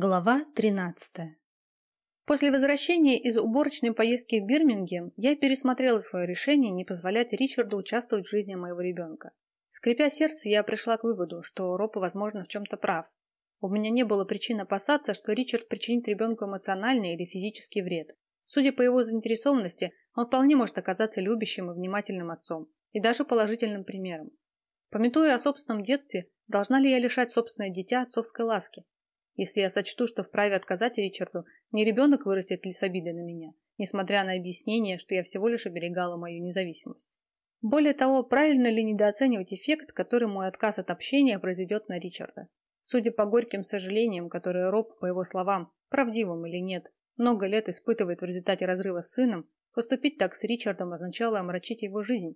Глава 13. После возвращения из уборочной поездки в Бирмингем я пересмотрела свое решение не позволять Ричарду участвовать в жизни моего ребенка. Скрипя сердце, я пришла к выводу, что Роб, возможно, в чем-то прав. У меня не было причин опасаться, что Ричард причинит ребенку эмоциональный или физический вред. Судя по его заинтересованности, он вполне может оказаться любящим и внимательным отцом, и даже положительным примером. Пометуя о собственном детстве, должна ли я лишать собственное дитя отцовской ласки? Если я сочту, что вправе отказать Ричарду, не ребенок вырастет ли с обидой на меня, несмотря на объяснение, что я всего лишь оберегала мою независимость. Более того, правильно ли недооценивать эффект, который мой отказ от общения произведет на Ричарда? Судя по горьким сожалениям, которые Роб, по его словам, правдивым или нет, много лет испытывает в результате разрыва с сыном, поступить так с Ричардом означало омрачить его жизнь.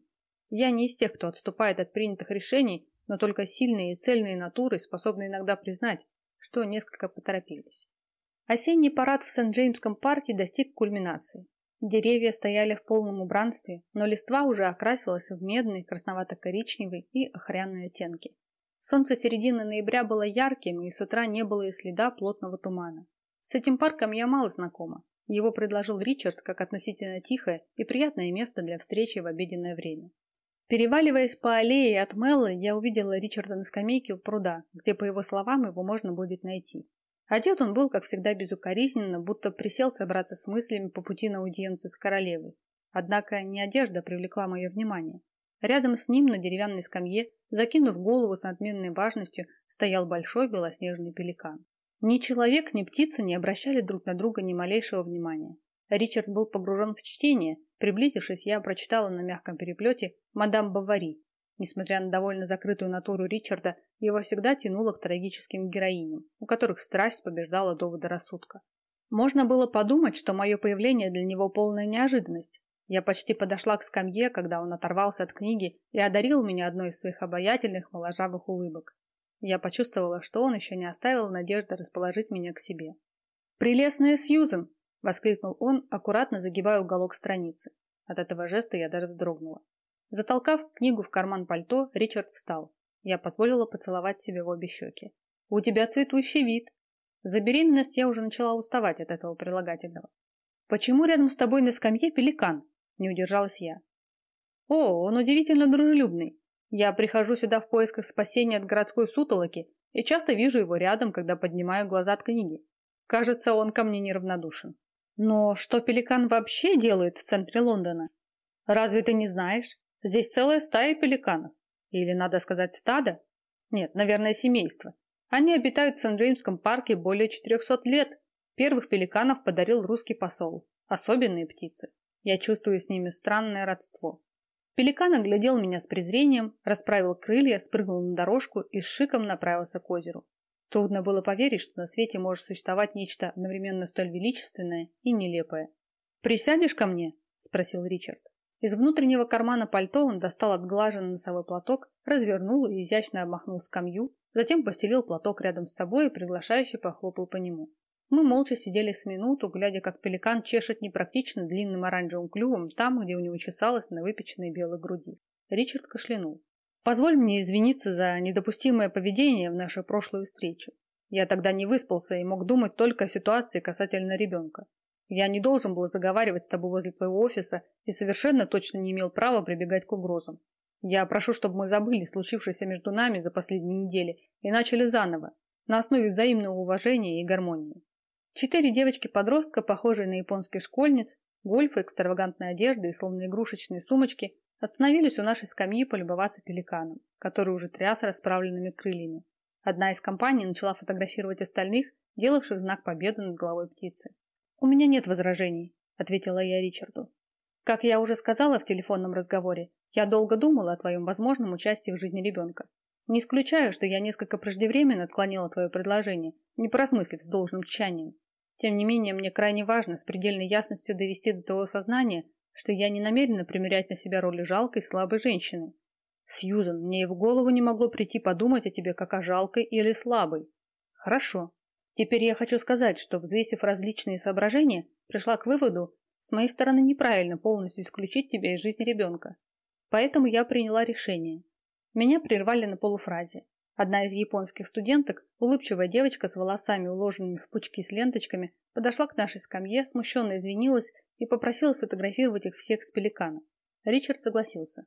Я не из тех, кто отступает от принятых решений, но только сильные и цельные натуры способны иногда признать, что несколько поторопились. Осенний парад в Сент-Джеймском парке достиг кульминации. Деревья стояли в полном убранстве, но листва уже окрасилась в медный, красновато-коричневый и охряные оттенки. Солнце середины ноября было ярким, и с утра не было и следа плотного тумана. С этим парком я мало знакома. Его предложил Ричард как относительно тихое и приятное место для встречи в обеденное время. Переваливаясь по аллее от Меллы, я увидела Ричарда на скамейке у пруда, где, по его словам, его можно будет найти. Одет он был, как всегда, безукоризненно, будто присел собраться с мыслями по пути на аудиенцию с королевой. Однако не одежда привлекла мое внимание. Рядом с ним на деревянной скамье, закинув голову с надменной важностью, стоял большой белоснежный пеликан. Ни человек, ни птица не обращали друг на друга ни малейшего внимания. Ричард был погружен в чтение. Приблизившись, я прочитала на мягком переплете «Мадам Бавари». Несмотря на довольно закрытую натуру Ричарда, его всегда тянуло к трагическим героиням, у которых страсть побеждала доводы рассудка. Можно было подумать, что мое появление для него полная неожиданность. Я почти подошла к скамье, когда он оторвался от книги и одарил меня одной из своих обаятельных моложавых улыбок. Я почувствовала, что он еще не оставил надежды расположить меня к себе. «Прелестная Сьюзен!» — воскликнул он, аккуратно загибая уголок страницы. От этого жеста я даже вздрогнула. Затолкав книгу в карман пальто, Ричард встал. Я позволила поцеловать себе в обе щеки. «У тебя цветущий вид!» За беременность я уже начала уставать от этого прилагательного. «Почему рядом с тобой на скамье пеликан?» Не удержалась я. «О, он удивительно дружелюбный. Я прихожу сюда в поисках спасения от городской сутолоки и часто вижу его рядом, когда поднимаю глаза от книги. Кажется, он ко мне неравнодушен. Но что пеликан вообще делает в центре Лондона? Разве ты не знаешь? Здесь целая стая пеликанов. Или, надо сказать, стадо? Нет, наверное, семейство. Они обитают в Сент-Джеймском парке более 400 лет. Первых пеликанов подарил русский посол. Особенные птицы. Я чувствую с ними странное родство. Пеликан оглядел меня с презрением, расправил крылья, спрыгнул на дорожку и с шиком направился к озеру. Трудно было поверить, что на свете может существовать нечто одновременно столь величественное и нелепое. «Присядешь ко мне?» – спросил Ричард. Из внутреннего кармана пальто он достал отглаженный носовой платок, развернул и изящно обмахнул скамью, затем постелил платок рядом с собой и приглашающе похлопал по нему. Мы молча сидели с минуту, глядя, как пеликан чешет непрактично длинным оранжевым клювом там, где у него чесалось на выпеченной белой груди. Ричард кашлянул. Позволь мне извиниться за недопустимое поведение в нашу прошлую встречу. Я тогда не выспался и мог думать только о ситуации касательно ребенка. Я не должен был заговаривать с тобой возле твоего офиса и совершенно точно не имел права прибегать к угрозам. Я прошу, чтобы мы забыли случившееся между нами за последние недели и начали заново, на основе взаимного уважения и гармонии. Четыре девочки-подростка, похожие на японских школьниц, гольфы, экстравагантной одежды и словно игрушечные сумочки, Остановились у нашей скамьи полюбоваться пеликаном, который уже тряс расправленными крыльями. Одна из компаний начала фотографировать остальных, делавших знак победы над головой птицы. «У меня нет возражений», — ответила я Ричарду. «Как я уже сказала в телефонном разговоре, я долго думала о твоем возможном участии в жизни ребенка. Не исключаю, что я несколько преждевременно отклонила твое предложение, не поразмыслив с должным тщанием. Тем не менее, мне крайне важно с предельной ясностью довести до твоего сознания, что я не намерена примерять на себя роль жалкой, слабой женщины. Сьюзан, мне и в голову не могло прийти подумать о тебе как о жалкой или слабой. Хорошо. Теперь я хочу сказать, что, взвесив различные соображения, пришла к выводу, с моей стороны неправильно полностью исключить тебя из жизни ребенка. Поэтому я приняла решение. Меня прервали на полуфразе. Одна из японских студенток, улыбчивая девочка с волосами, уложенными в пучки с ленточками, подошла к нашей скамье, смущенно извинилась и попросила сфотографировать их всех с пеликана. Ричард согласился.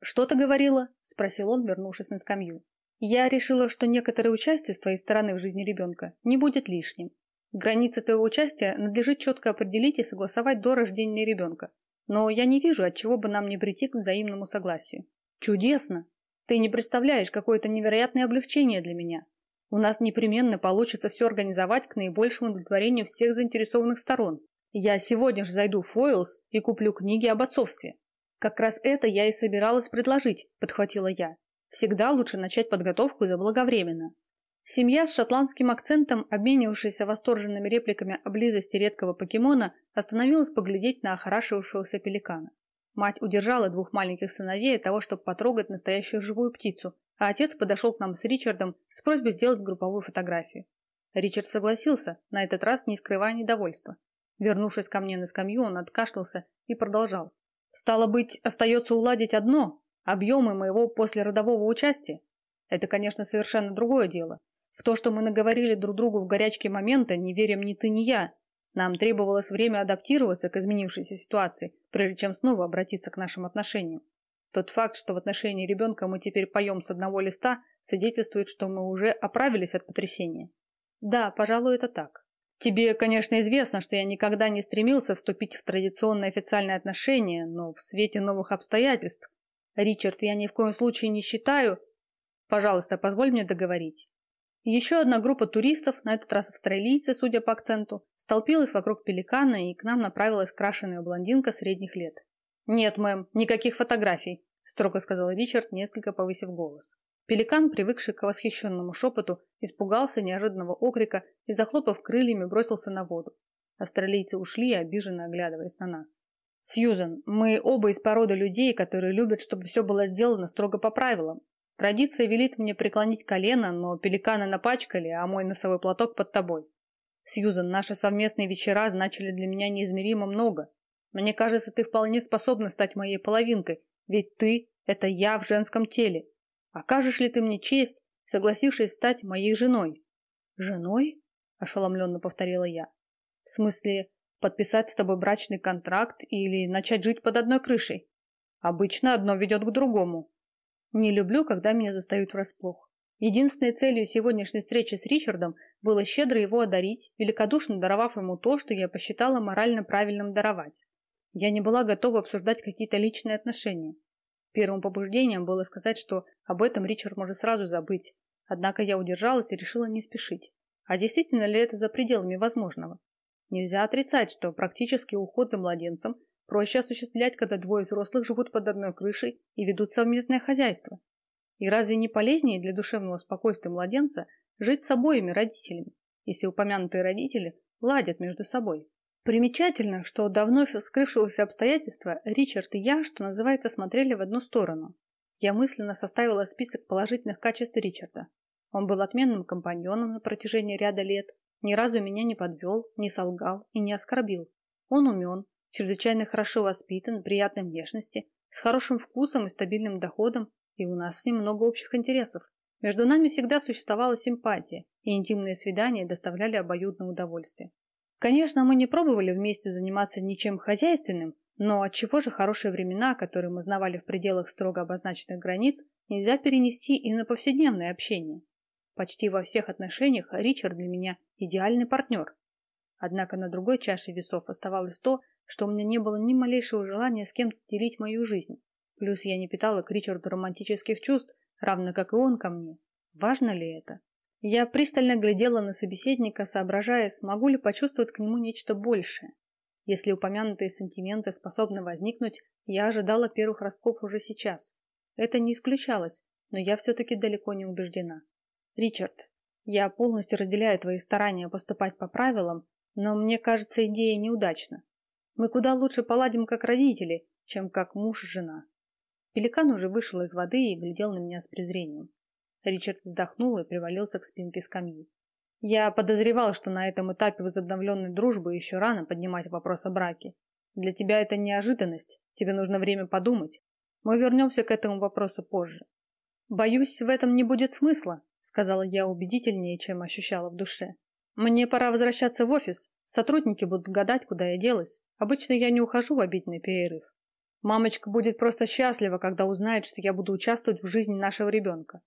«Что ты говорила?» – спросил он, вернувшись на скамью. «Я решила, что некоторое участие с твоей стороны в жизни ребенка не будет лишним. Границы твоего участия надлежит четко определить и согласовать до рождения ребенка. Но я не вижу, от чего бы нам не прийти к взаимному согласию». «Чудесно! Ты не представляешь, какое это невероятное облегчение для меня. У нас непременно получится все организовать к наибольшему удовлетворению всех заинтересованных сторон. Я сегодня же зайду в Фойлс и куплю книги об отцовстве. Как раз это я и собиралась предложить, подхватила я. Всегда лучше начать подготовку заблаговременно. Семья с шотландским акцентом, обменивавшаяся восторженными репликами о близости редкого покемона, остановилась поглядеть на охорашивавшегося пеликана. Мать удержала двух маленьких сыновей от того, чтобы потрогать настоящую живую птицу, а отец подошел к нам с Ричардом с просьбой сделать групповую фотографию. Ричард согласился, на этот раз не скрывая недовольства. Вернувшись ко мне на скамью, он откашлялся и продолжал. «Стало быть, остается уладить одно – объемы моего послеродового участия. Это, конечно, совершенно другое дело. В то, что мы наговорили друг другу в горячке момента, не верим ни ты, ни я. Нам требовалось время адаптироваться к изменившейся ситуации, прежде чем снова обратиться к нашим отношениям. Тот факт, что в отношении ребенка мы теперь поем с одного листа, свидетельствует, что мы уже оправились от потрясения. Да, пожалуй, это так. Тебе, конечно, известно, что я никогда не стремился вступить в традиционные официальные отношения, но в свете новых обстоятельств. Ричард, я ни в коем случае не считаю... Пожалуйста, позволь мне договорить. Еще одна группа туристов, на этот раз австралийцы, судя по акценту, столпилась вокруг пеликана, и к нам направилась крашеная блондинка средних лет. «Нет, мэм, никаких фотографий», – строго сказал Ричард, несколько повысив голос. Пеликан, привыкший к восхищенному шепоту, испугался неожиданного окрика и, захлопав крыльями, бросился на воду. Австралийцы ушли, обиженно оглядываясь на нас. «Сьюзен, мы оба из породы людей, которые любят, чтобы все было сделано строго по правилам. Традиция велит мне преклонить колено, но пеликаны напачкали, а мой носовой платок под тобой. Сьюзен, наши совместные вечера значили для меня неизмеримо много. Мне кажется, ты вполне способна стать моей половинкой, ведь ты – это я в женском теле. Окажешь ли ты мне честь, согласившись стать моей женой? Женой? Ошеломленно повторила я. В смысле, подписать с тобой брачный контракт или начать жить под одной крышей? Обычно одно ведет к другому. Не люблю, когда меня застают врасплох. Единственной целью сегодняшней встречи с Ричардом было щедро его одарить, великодушно даровав ему то, что я посчитала морально правильным даровать. Я не была готова обсуждать какие-то личные отношения. Первым побуждением было сказать, что об этом Ричард может сразу забыть. Однако я удержалась и решила не спешить. А действительно ли это за пределами возможного? Нельзя отрицать, что практически уход за младенцем проще осуществлять, когда двое взрослых живут под одной крышей и ведут совместное хозяйство. И разве не полезнее для душевного спокойствия младенца жить с обоими родителями, если упомянутые родители ладят между собой? Примечательно, что до вновь скрывшегося обстоятельства Ричард и я, что называется, смотрели в одну сторону. Я мысленно составила список положительных качеств Ричарда. Он был отменным компаньоном на протяжении ряда лет, ни разу меня не подвел, не солгал и не оскорбил. Он умен, чрезвычайно хорошо воспитан, приятной внешности, с хорошим вкусом и стабильным доходом, и у нас с ним много общих интересов. Между нами всегда существовала симпатия, и интимные свидания доставляли обоюдное удовольствие. Конечно, мы не пробовали вместе заниматься ничем хозяйственным, но от чего же хорошие времена, которые мы знавали в пределах строго обозначенных границ, нельзя перенести и на повседневное общение. Почти во всех отношениях Ричард для меня идеальный партнер. Однако на другой чаше весов оставалось то, что у меня не было ни малейшего желания с кем-то делить мою жизнь. Плюс я не питала к Ричарду романтических чувств, равно как и он ко мне. Важно ли это? Я пристально глядела на собеседника, соображая, смогу ли почувствовать к нему нечто большее. Если упомянутые сантименты способны возникнуть, я ожидала первых ростков уже сейчас. Это не исключалось, но я все-таки далеко не убеждена. Ричард, я полностью разделяю твои старания поступать по правилам, но мне кажется, идея неудачна. Мы куда лучше поладим как родители, чем как муж и жена. Пеликан уже вышел из воды и глядел на меня с презрением. Ричард вздохнул и привалился к спинке скамьи. Я подозревал, что на этом этапе возобновленной дружбы еще рано поднимать вопрос о браке. Для тебя это неожиданность, тебе нужно время подумать. Мы вернемся к этому вопросу позже. Боюсь, в этом не будет смысла, сказала я убедительнее, чем ощущала в душе. Мне пора возвращаться в офис. Сотрудники будут гадать, куда я делась. Обычно я не ухожу в обеденный перерыв. Мамочка будет просто счастлива, когда узнает, что я буду участвовать в жизни нашего ребенка.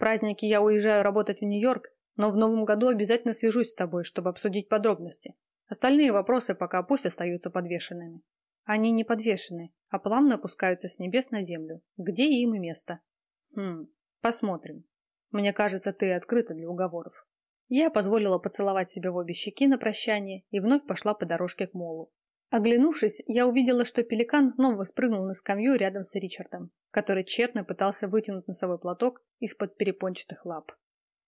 Праздники я уезжаю работать в Нью-Йорк, но в новом году обязательно свяжусь с тобой, чтобы обсудить подробности. Остальные вопросы пока пусть остаются подвешенными. Они не подвешены, а плавно опускаются с небес на землю, где им и место. Хм, посмотрим. Мне кажется, ты открыта для уговоров. Я позволила поцеловать себя в обе щеки на прощание и вновь пошла по дорожке к молу. Оглянувшись, я увидела, что пеликан снова спрыгнул на скамью рядом с Ричардом, который тщетно пытался вытянуть носовой платок из-под перепончатых лап.